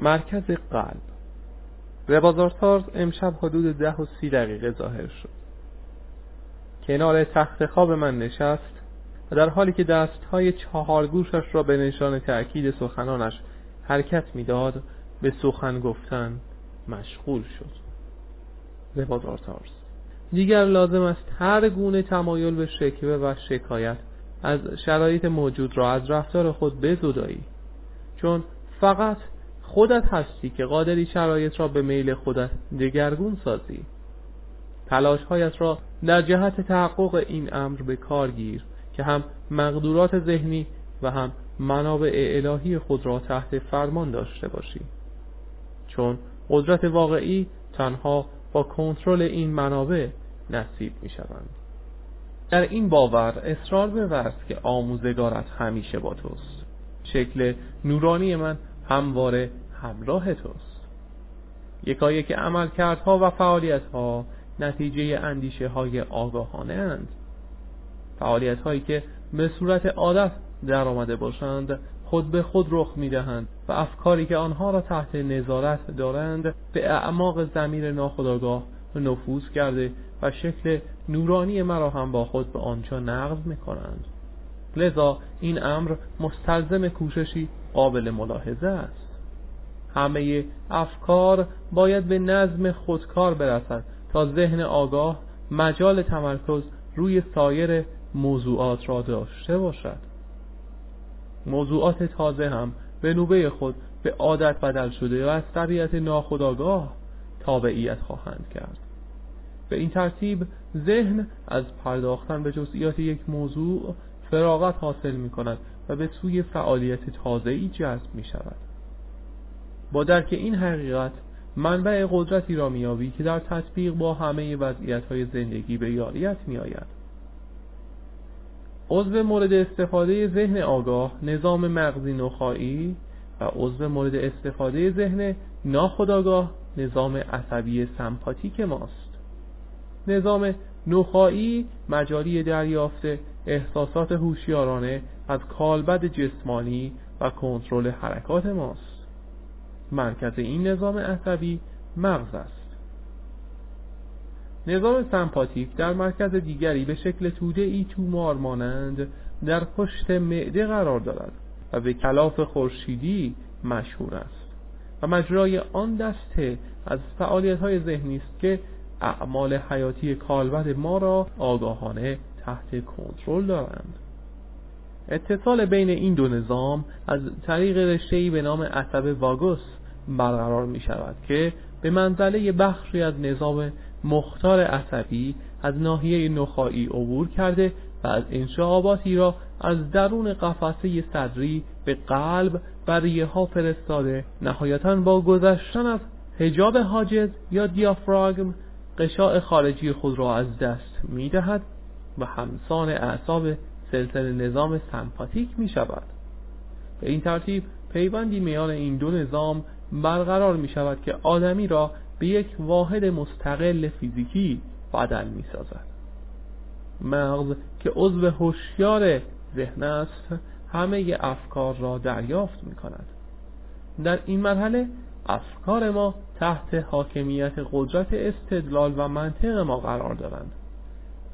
مرکز قلب. ربازارتارز امشب حدود ده و سی دقیقه ظاهر شد. کنار تخت خواب من نشست و در حالی که دستهای چهارگوشش را به نشان تأکید سخنانش حرکت می‌داد به سخن گفتن مشغول شد. ربازارتارز دیگر لازم است هر گونه تمایل به شکوه و شکایت از شرایط موجود را از رفتار خود بزدایی. چون فقط خودت هستی که قادری شرایط را به میل خودت دگرگون سازی. تلاشهایت را در جهت تحقق این امر به کار گیر که هم مقدورات ذهنی و هم منابع الهی خود را تحت فرمان داشته باشی. چون قدرت واقعی تنها با کنترل این منابع نصیب می شوند در این باور اصرار بورز که آموزگارت همیشه با توست. شکل نورانی من همواره همراه توست. یکایی که عمل کردها و فعالیت ها نتیجه اندیشه های آگاهانه اند فعالیت هایی که به صورت عادت در آمده باشند خود به خود رخ می دهند و افکاری که آنها را تحت نظارت دارند به اعماق زمیر ناخودآگاه نفوذ کرده و شکل نورانی مرا هم با خود به آنجا نقل می کنند لذا این امر مستلزم کوششی قابل ملاحظه است. همه افکار باید به نظم خودکار برسد تا ذهن آگاه مجال تمرکز روی سایر موضوعات را داشته باشد. موضوعات تازه هم به نوبه خود به عادت بدل شده و از طبیعت ناخودآگاه تابعیت خواهند کرد. به این ترتیب ذهن از پرداختن به جزئیات یک موضوع فراغت حاصل می کند و به سوی فعالیت تازه‌ای جذب می شود با درک این حقیقت منبع قدرتی را میابی که در تطبیق با همه وضعیت های زندگی به یاریت می آید عضو مورد استفاده ذهن آگاه نظام مغزی نخایی و عضو مورد استفاده ذهن ناخودآگاه نظام عصبی سمپاتیک ماست. نظام نخایی مجاری دریافت احساسات هوشیارانه از کالبد جسمانی و کنترل حرکات ماست. مرکز این نظام عصبی مغز است. نظام سمپاتیک در مرکز دیگری به شکل توده ای تومار مانند در پشت معده قرار دارد و به کلاف خورشیدی مشهور است و مجرای آن دسته از فعالیت های ذهنی است که اعمال حیاتی کالبد ما را آگاهانه تحت کنترل دارند. اتصال بین این دو نظام از طریق رشته‌ای به نام عصب واگوس برقرار می شود که به منزله بخشی از نظام مختار عصبی از ناحیه نخایی عبور کرده و از انشعاباتی را از درون قفسه صدری به قلب و ریه ها فرستاده. نهایتا با گذشتن از هجاب حاجز یا دیافراگم قشاع خارجی خود را از دست می دهد و همسان اعصاب سلسله نظام سمپاتیک می شود. به این ترتیب پیوندی میان این دو نظام برقرار می شود که آدمی را به یک واحد مستقل فیزیکی بدل می سازد. مغز که عضو هوشیار ذهن است همه افکار را دریافت می کند. در این مرحله افکار ما تحت حاکمیت قدرت استدلال و منطق ما قرار دارند.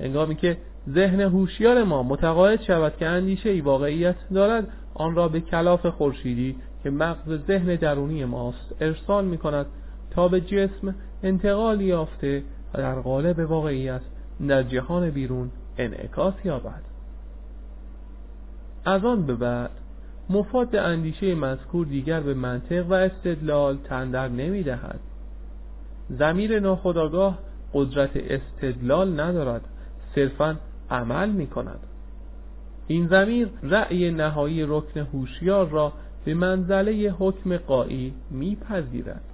هنگامی که ذهن هوشیار ما متقاعد شود که اندیشه ای واقعیت دارد آن را به کلاف خورشیدی که مغز ذهن درونی ماست ارسال می کند تا به جسم انتقال یافته و در قالب واقعیت در جهان بیرون انعکاس یابد. از آن به بعد مفاد اندیشه مذکور دیگر به منطق و استدلال تندر نمی دهد. زمیر ناخداگاه قدرت استدلال ندارد صرفا عمل می کند این زمیر رأی نهایی رکن هوشیار را به منزله حکم قایی میپذیرد.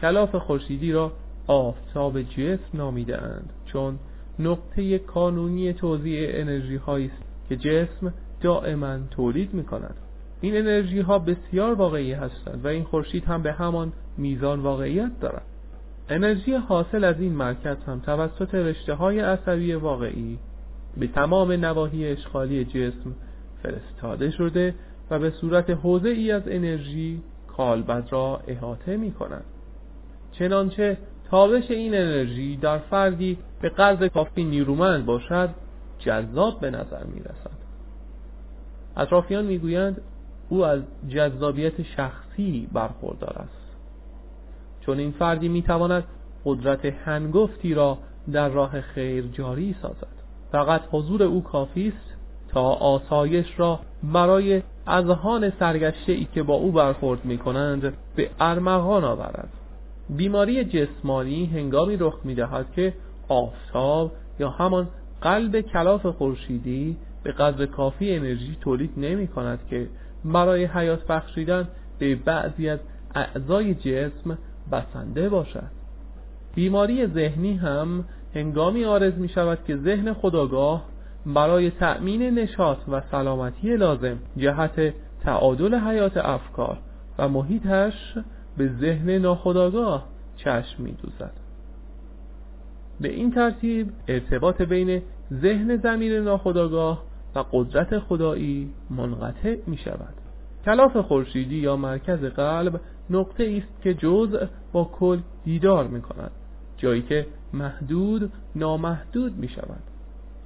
کلاف خورشیدی را آفتاب جسم نامیده اند چون نقطه کانونی توزیع انرژی هایی است که جسم دائما تولید می کند این انرژی ها بسیار واقعی هستند و این خورشید هم به همان میزان واقعیت دارد. انرژی حاصل از این مرکز هم توسط رشته های عصبی واقعی به تمام نواحی اشغالی جسم فرستاده شده و به صورت حوزه ای از انرژی کالبد را احاطه می کند چنانچه تابش این انرژی در فردی به قدر کافی نیرومند باشد جذاب به نظر می رسد اطرافیان می‌گویند او از جذابیت شخصی برخوردار است. چون این فردی می‌تواند قدرت هنگفتی را در راه خیر جاری سازد. فقط حضور او کافی است تا آسایش را برای اذهان سرگشته ای که با او برخورد می کنند به ارمغان آورد. بیماری جسمانی هنگامی رخ می دهد که آفتاب یا همان قلب کلاف خورشیدی به قدر کافی انرژی تولید نمی کند که برای حیات بخشیدن به بعضی از اعضای جسم بسنده باشد. بیماری ذهنی هم هنگامی آرز می شود که ذهن خداگاه برای تأمین نشاط و سلامتی لازم جهت تعادل حیات افکار و محیطش به ذهن ناخداگاه چشم می دوزد. به این ترتیب ارتباط بین ذهن زمیر ناخداگاه و قدرت خدایی منقطع می شود کلاف خورشیدی یا مرکز قلب نقطه است که جزء با کل دیدار می کند جایی که محدود نامحدود می شود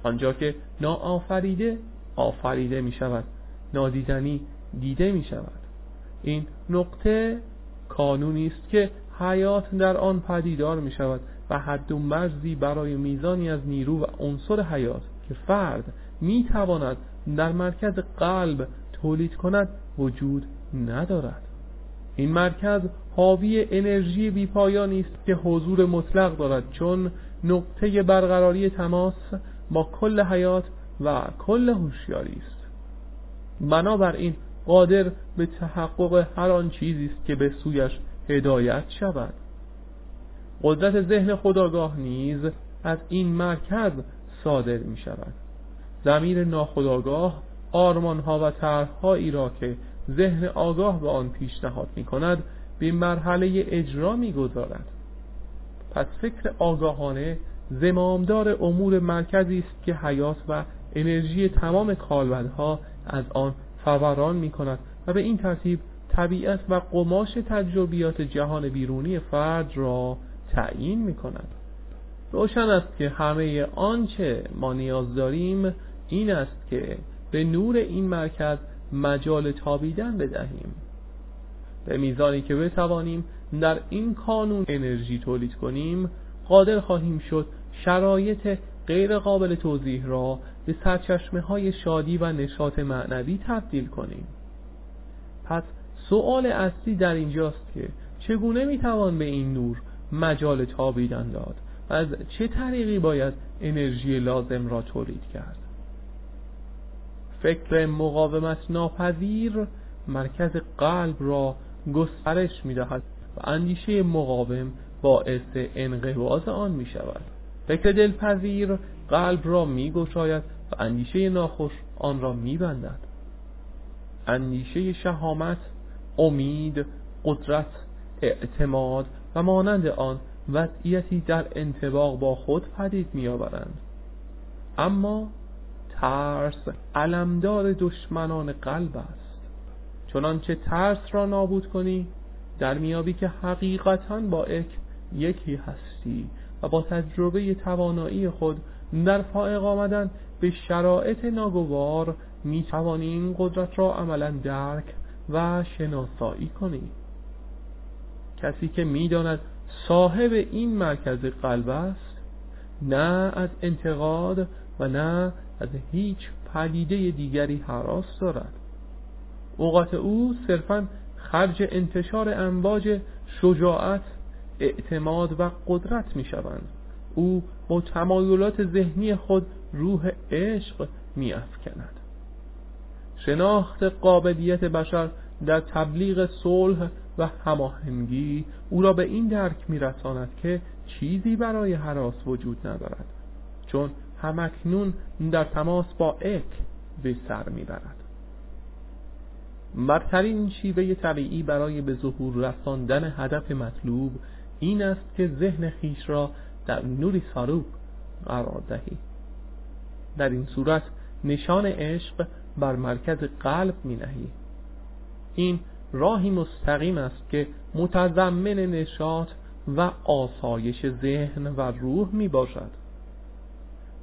آنجا که ناآفریده آفریده می شود نادیدنی دیده می شود این نقطه کانونی است که حیات در آن پدیدار می شود و حد و مرزی برای میزانی از نیرو و عنصر حیات که فرد می تواند در مرکز قلب تولید کند وجود ندارد. این مرکز حاوی انرژی بیپایانی است که حضور مطلق دارد چون نقطه برقراری تماس با کل حیات و کل هوشیاری است. بنابراین قادر به تحقق هر آن چیزی است که به سویش هدایت شود. قدرت ذهن خداگاه نیز از این مرکز صادر می شود زمیر ناخداگاه آرمانها و طرحهایی را که ذهن آگاه به آن پیشنهاد می کند به مرحله اجرا می گذارد. پس فکر آگاهانه زمامدار امور مرکزی است که حیات و انرژی تمام کالبدها از آن فوران می کند و به این ترتیب طبیعت و قماش تجربیات جهان بیرونی فرد را تعیین می کند روشن است که همه آنچه ما نیاز داریم این است که به نور این مرکز مجال تابیدن بدهیم. به میزانی که بتوانیم در این کانون انرژی تولید کنیم قادر خواهیم شد شرایط غیر قابل توضیح را به سرچشمه های شادی و نشاط معنوی تبدیل کنیم. پس سؤال اصلی در اینجاست که چگونه می‌توان به این نور مجال تابیدن داد و از چه طریقی باید انرژی لازم را تولید کرد؟ فکر مقاومت ناپذیر مرکز قلب را گسترش می دهد و اندیشه مقاوم باعث انقباض آن می شود فکر دلپذیر قلب را می گشاید و اندیشه ناخوش آن را می بندد اندیشه شهامت امید قدرت اعتماد و مانند آن وضعیتی در انتباق با خود پدید می آورند اما ترس علمدار دشمنان قلب است. چنانچه ترس را نابود کنی در میابی که حقیقتا با اک یکی هستی و با تجربه توانایی خود در فائق آمدن به شرایط ناگوار می توانی این قدرت را عملا درک و شناسایی کنی. کسی که می‌داند صاحب این مرکز قلب است نه از انتقاد و نه از هیچ پدیده دیگری حراس دارد. اوقات او صرفا خرج انتشار امواج شجاعت اعتماد و قدرت می شوند او با تمایلات ذهنی خود روح عشق می افکند شناخت قابلیت بشر در تبلیغ صلح و هماهنگی او را به این درک میرساند که چیزی برای حراس وجود ندارد. چون همکنون در تماس با اک به سر می‌برد. برترین شیوه طبیعی برای به ظهور رساندن هدف مطلوب این است که ذهن خیش را در نوری ساروب قرار دهی. در این صورت نشان عشق بر مرکز قلب می نهی این راهی مستقیم است که متضمن نشاط و آسایش ذهن و روح می باشد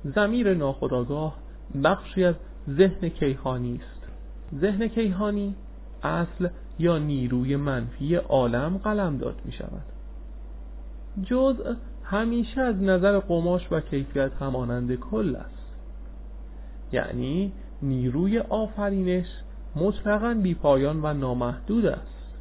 زمیر ناخداگاه بخشی از ذهن کیهانی است. ذهن کیهانی اصل یا نیروی منفی عالم قلم داد می شود. جزء همیشه از نظر قماش و کیفیت همانند کل است. یعنی نیروی آفرینش مطلقا بیپایان و نامحدود است.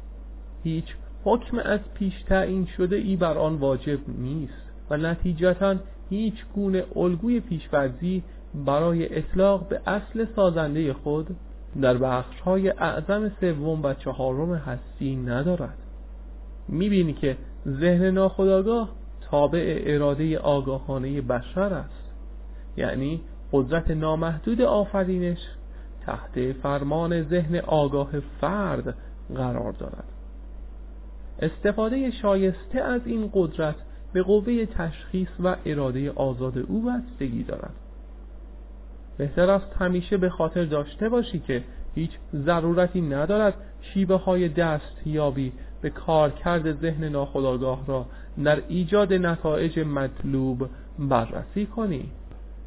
هیچ حکم از پیش تعیین شده ای بر آن واجب نیست و نتیجتا هیچ گونه الگوی پیشورزی برای اطلاق به اصل سازنده خود در بخش های اعظم سوم و چهارم هستی ندارد. می‌بینی که ذهن ناخداگاه تابع اراده آگاهانه بشر است. یعنی قدرت نامحدود آفرینش تحت فرمان ذهن آگاه فرد قرار دارد. استفاده شایسته از این قدرت به قوه تشخیص و اراده آزاد او بستگی دارد. بهتر است همیشه به خاطر داشته باشی که هیچ ضرورتی ندارد شیبه های دستیابی به کارکرد ذهن ناخودآگاه را در ایجاد نتایج مطلوب بررسی کنی.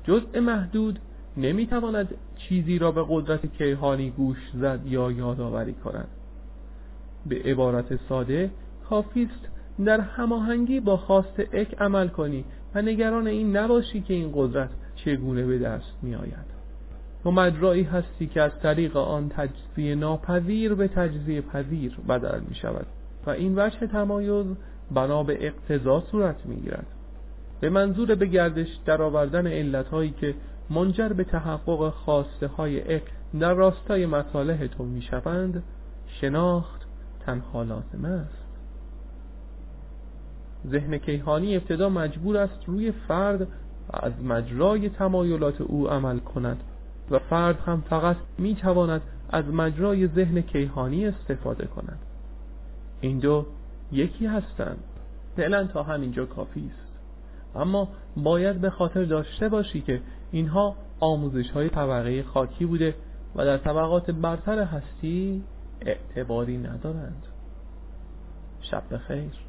جزء محدود نمی‌تواند چیزی را به قدرت کیهانی گوش زد یا یادآوری کند. به عبارت ساده کافیست در هماهنگی با خواست اک عمل کنی و نگران این نباشی که این قدرت چگونه به دست می آید تو مجرایی هستی که از طریق آن تجزیه ناپذیر به تجزیه پذیر بدل می شود و این وجه تمایز بنا به اقتضا صورت می گیرد به منظور به گردش درآوردن علتهایی که منجر به تحقق خواسته های اک در راستای مصالح تو می شوند شناخت تنها لازم است. ذهن کیهانی ابتدا مجبور است روی فرد از مجرای تمایلات او عمل کند و فرد هم فقط می تواند از مجرای ذهن کیهانی استفاده کند. این دو یکی هستند. فعلا تا همینجا کافی است. اما باید به خاطر داشته باشی که اینها آموزش های طبقه خاکی بوده و در طبقات برتر هستی اعتباری ندارند. شب بخیر.